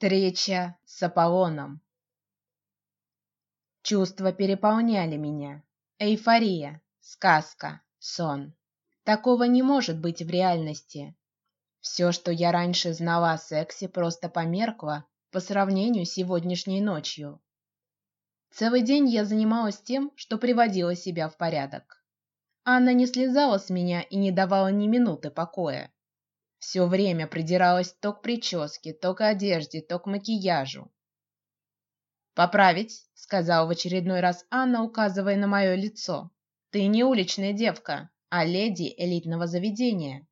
Встреча с Аполлоном. Чувства переполняли меня. Эйфория, сказка, сон. Такого не может быть в реальности. Все, что я раньше знала о сексе, просто померкло по сравнению с сегодняшней ночью. Целый день я занималась тем, что приводила себя в порядок. Анна не слезала с меня и не давала ни минуты покоя. Все время придиралась то к прическе, то к одежде, то к макияжу. Поправить, сказала в очередной раз Анна, указывая на мое лицо. Ты не уличная девка, а леди элитного заведения.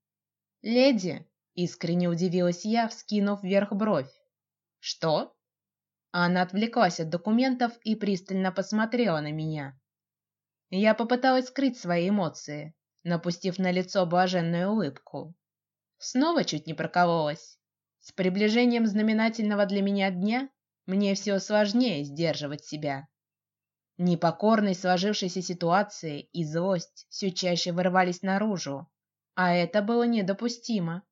Леди, искренне удивилась я, вскинув вверх бровь. Что? Анна отвлеклась от документов и пристально посмотрела на меня. Я попыталась скрыть свои эмоции, напустив на лицо блаженную улыбку. Снова чуть не прокололась. С приближением знаменательного для меня дня мне все сложнее сдерживать себя. Непокорность сложившейся ситуации и злость все чаще вырывались наружу, а это было недопустимо.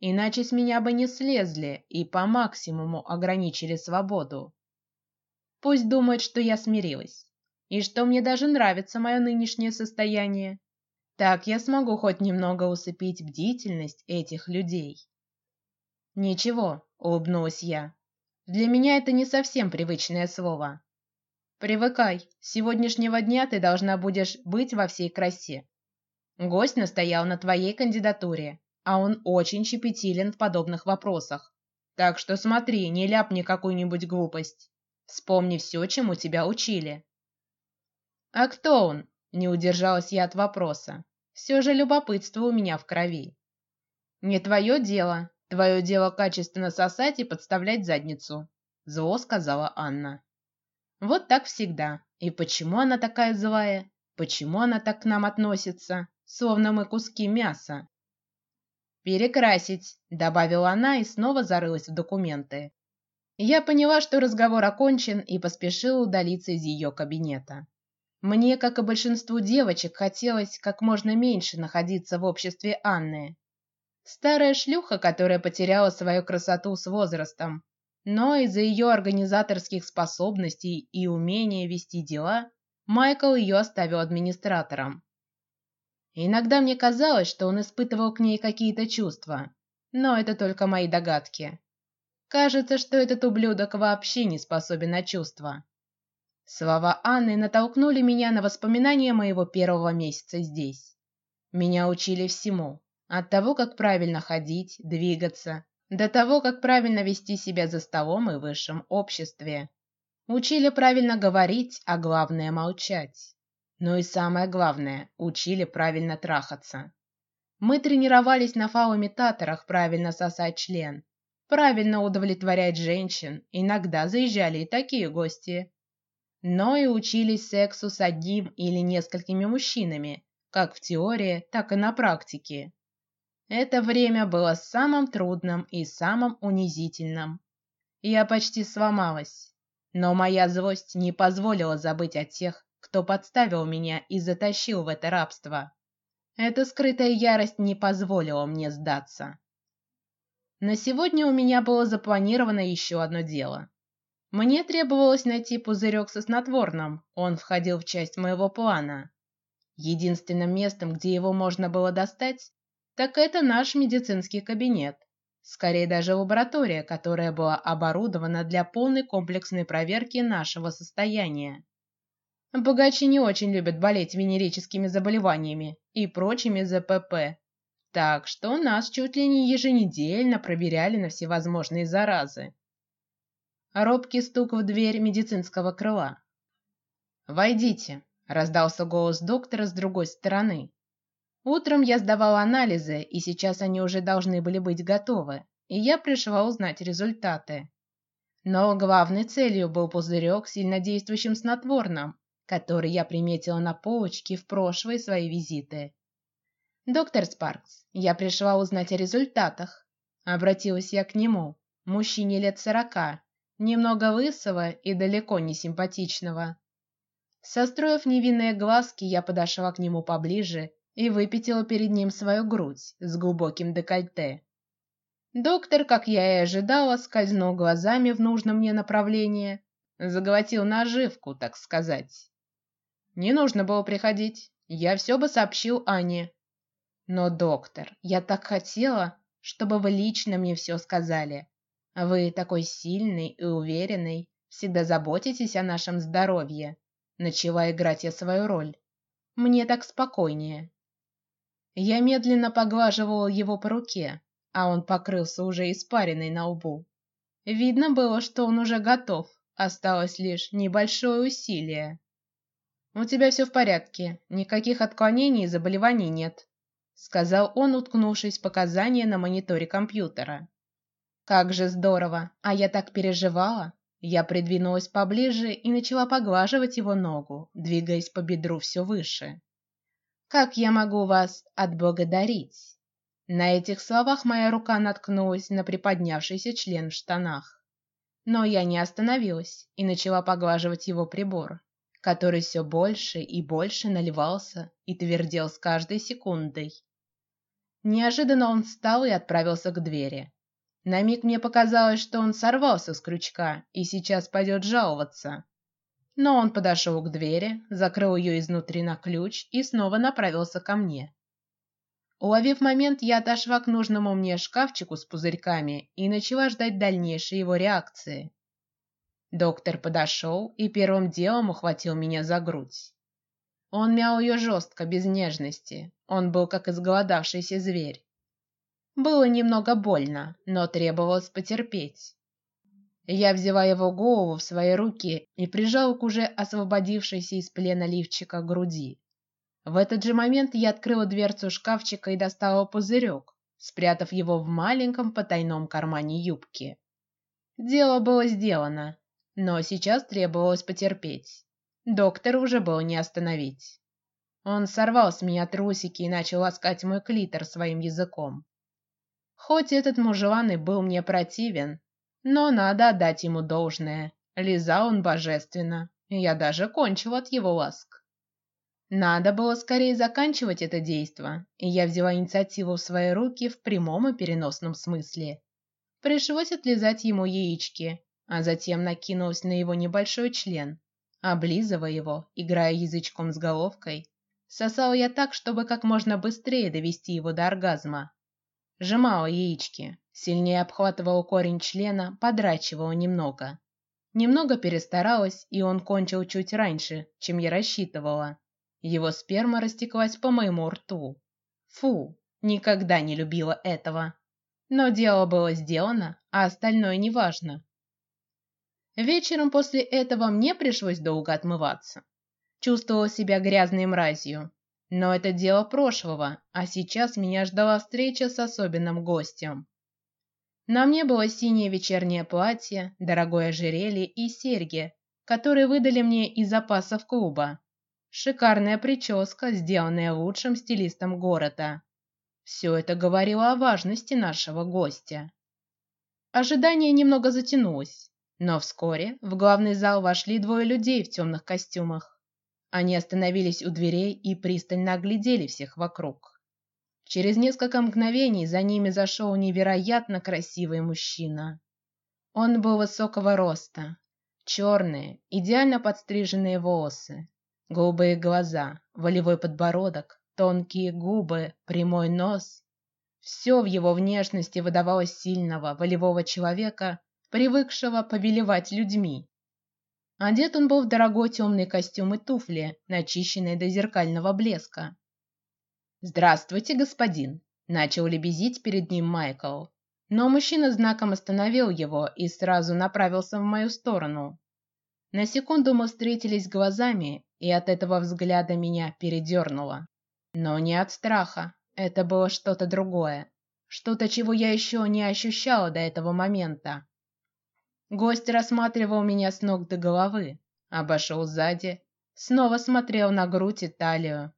Иначе с меня бы не слезли и по максимуму ограничили свободу. Пусть думают, что я смирилась и что мне даже нравится мое нынешнее состояние. Так я смогу хоть немного усыпить бдительность этих людей. Ничего, улыбнулась я. Для меня это не совсем привычное слово. Привыкай. С сегодняшнего дня ты должна будешь быть во всей красе. Гость настоял на твоей кандидатуре, а он очень щепетилен в подобных вопросах. Так что смотри, не ляпни какую-нибудь глупость. Вспомни все, чему тебя учили. А кто он? Не удержалась я от вопроса. Все же любопытство у меня в крови. Не твое дело. Твое дело качественно сосать и подставлять задницу. Зло сказала Анна. Вот так всегда. И почему она такая злая? Почему она так к нам относится, словно мы куски мяса? Перекрасить, добавила она и снова зарылась в документы. Я поняла, что разговор окончен, и поспешила удалиться из ее кабинета. Мне, как и большинству девочек, хотелось как можно меньше находиться в обществе Анны. Старая шлюха, которая потеряла свою красоту с возрастом, но из-за ее организаторских способностей и умения вести дела, Майкл ее оставил администратором. Иногда мне казалось, что он испытывал к ней какие-то чувства, но это только мои догадки. Кажется, что этот ублюдок вообще не способен на чувства. Слова Анны натолкнули меня на воспоминания моего первого месяца здесь. Меня учили всему, от того, как правильно ходить, двигаться, до того, как правильно вести себя за столом и в высшем обществе. Учили правильно говорить, а главное молчать. Но и самое главное, учили правильно трахаться. Мы тренировались на фалоимитаторах правильно сосать член, правильно удовлетворять женщин. Иногда заезжали и такие гости но и учились сексу с одним или несколькими мужчинами, как в теории, так и на практике. Это время было самым трудным и самым унизительным. Я почти сломалась, но моя злость не позволила забыть о тех, кто подставил меня и затащил в это рабство. Эта скрытая ярость не позволила мне сдаться. На сегодня у меня было запланировано еще одно дело. Мне требовалось найти пузырек со снотворным. Он входил в часть моего плана. Единственным местом, где его можно было достать, так это наш медицинский кабинет, скорее даже лаборатория, которая была оборудована для полной комплексной проверки нашего состояния. Богачи не очень любят болеть венерическими заболеваниями и прочими ЗПП, так что нас чуть ли не еженедельно проверяли на всевозможные заразы робкий стук в дверь медицинского крыла. Войдите, раздался голос доктора с другой стороны. Утром я сдавала анализы, и сейчас они уже должны были быть готовы, и я пришла узнать результаты. Но главной целью был пузырек с сильнодействующим снотворным, который я приметила на полочке в прошлые свои визиты. Доктор Спаркс, я пришла узнать о результатах. Обратилась я к нему, мужчине лет сорока, немного лысого и далеко не симпатичного. Состроив невинные глазки, я подошла к нему поближе и выпятила перед ним свою грудь с глубоким декольте. Доктор, как я и ожидала, скользнул глазами в нужном мне направлении, заглотил наживку, так сказать. Не нужно было приходить, я все бы сообщил Ане. Но доктор, я так хотела, чтобы вы лично мне все сказали. Вы такой сильный и уверенный, всегда заботитесь о нашем здоровье. Начала играть я свою роль. Мне так спокойнее. Я медленно поглаживала его по руке, а он покрылся уже испариной на лбу. Видно было, что он уже готов. Осталось лишь небольшое усилие. У тебя все в порядке, никаких отклонений и заболеваний нет, сказал он, уткнувшись в показания на мониторе компьютера. Как же здорово! А я так переживала. Я придвинулась поближе и начала поглаживать его ногу, двигаясь по бедру все выше. Как я могу вас отблагодарить? На этих словах моя рука наткнулась на приподнявшийся член в штанах, но я не остановилась и начала поглаживать его прибор, который все больше и больше наливался и твердел с каждой секундой. Неожиданно он встал и отправился к двери. На миг мне показалось, что он сорвался с крючка и сейчас пойдет жаловаться. Но он подошел к двери, закрыл ее изнутри на ключ и снова направился ко мне. Уловив момент, я отошла к нужному мне шкафчику с пузырьками и начала ждать дальнейшей его реакции. Доктор подошел и первым делом ухватил меня за грудь. Он мял ее жестко, без нежности. Он был как изголодавшийся зверь. Было немного больно, но требовалось потерпеть. Я взяла его голову в свои руки и прижала к уже освободившейся из плена лифчика груди. В этот же момент я открыла дверцу шкафчика и достала пузырек, спрятав его в маленьком потайном кармане юбки. Дело было сделано, но сейчас требовалось потерпеть. Доктор уже было не остановить. Он сорвал с меня трусики и начал ласкать мой клитор своим языком. Хоть этот мужлан и был мне противен, но надо отдать ему должное. Лизал он божественно, я даже кончил от его ласк. Надо было скорее заканчивать это действо, и я взяла инициативу в свои руки в прямом и переносном смысле. Пришлось отлизать ему яички, а затем накинулась на его небольшой член, облизывая его, играя язычком с головкой. Сосала я так, чтобы как можно быстрее довести его до оргазма. Сжимала яички, сильнее обхватывала корень члена, подрачивала немного. Немного перестаралась, и он кончил чуть раньше, чем я рассчитывала. Его сперма растеклась по моему рту. Фу, никогда не любила этого. Но дело было сделано, а остальное не важно. Вечером после этого мне пришлось долго отмываться. Чувствовала себя грязной мразью, но это дело прошлого, а сейчас меня ждала встреча с особенным гостем. На мне было синее вечернее платье, дорогое ожерелье и серьги, которые выдали мне из запасов клуба. Шикарная прическа, сделанная лучшим стилистом города. Все это говорило о важности нашего гостя. Ожидание немного затянулось, но вскоре в главный зал вошли двое людей в темных костюмах. Они остановились у дверей и пристально оглядели всех вокруг. Через несколько мгновений за ними зашел невероятно красивый мужчина. Он был высокого роста, черные, идеально подстриженные волосы, голубые глаза, волевой подбородок, тонкие губы, прямой нос. Все в его внешности выдавало сильного, волевого человека, привыкшего повелевать людьми. Одет он был в дорогой темный костюм и туфли, начищенные до зеркального блеска. Здравствуйте, господин, начал лебезить перед ним Майкл, но мужчина знаком остановил его и сразу направился в мою сторону. На секунду мы встретились глазами, и от этого взгляда меня передернуло, но не от страха. Это было что-то другое, что-то, чего я еще не ощущала до этого момента. Гость рассматривал меня с ног до головы, обошел сзади, снова смотрел на грудь и талию,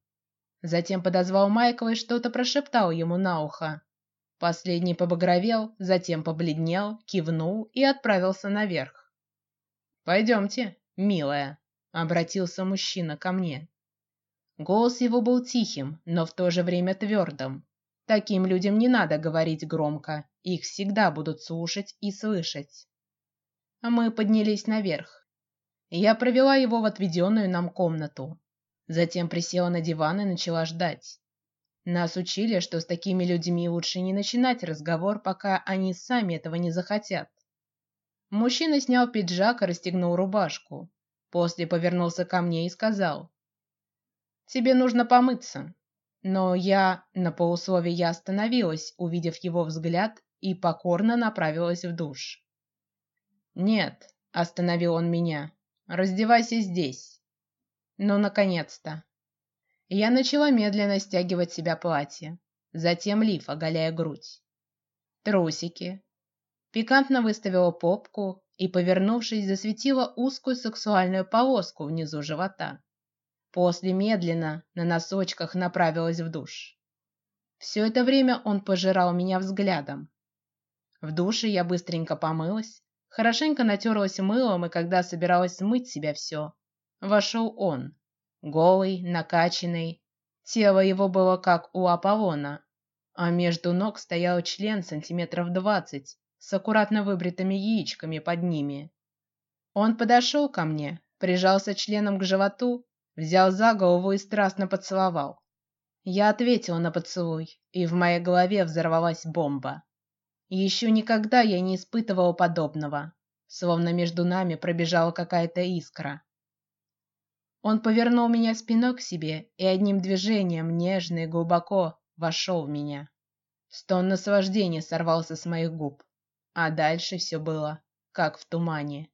затем подозвал Майкла и что-то прошептал ему на ухо. Последний побагровел, затем побледнел, кивнул и отправился наверх. Пойдемте, милая, обратился мужчина ко мне. Голос его был тихим, но в то же время твердым. Таким людям не надо говорить громко, их всегда будут слушать и слышать. А мы поднялись наверх. Я провела его в отведенную нам комнату, затем присела на диван и начала ждать. Нас учили, что с такими людьми лучше не начинать разговор, пока они сами этого не захотят. Мужчина снял пиджак и расстегнул рубашку. После повернулся ко мне и сказал: "Тебе нужно помыться". Но я на полуслове я остановилась, увидев его взгляд, и покорно направилась в душ. Нет, остановил он меня. Раздевайся здесь. Ну, наконец-то. Я начала медленно стягивать себя платье, затем лиф, оголяя грудь, трусики. Пикантно выставила попку и, повернувшись, засветила узкую сексуальную полоску внизу живота. После медленно на носочках направилась в душ. Все это время он пожирал меня взглядом. В душе я быстренько помылась, хорошенько натерлась мылом, и когда собиралась смыть себя все, вошел он, голый, накачанный. Тело его было как у Аполлона, а между ног стоял член сантиметров двадцать с аккуратно выбритыми яичками под ними. Он подошел ко мне, прижался членом к животу взял за голову и страстно поцеловал. Я ответила на поцелуй, и в моей голове взорвалась бомба. Еще никогда я не испытывала подобного, словно между нами пробежала какая-то искра. Он повернул меня спиной к себе и одним движением нежно и глубоко вошел в меня. Стон наслаждения сорвался с моих губ, а дальше все было как в тумане.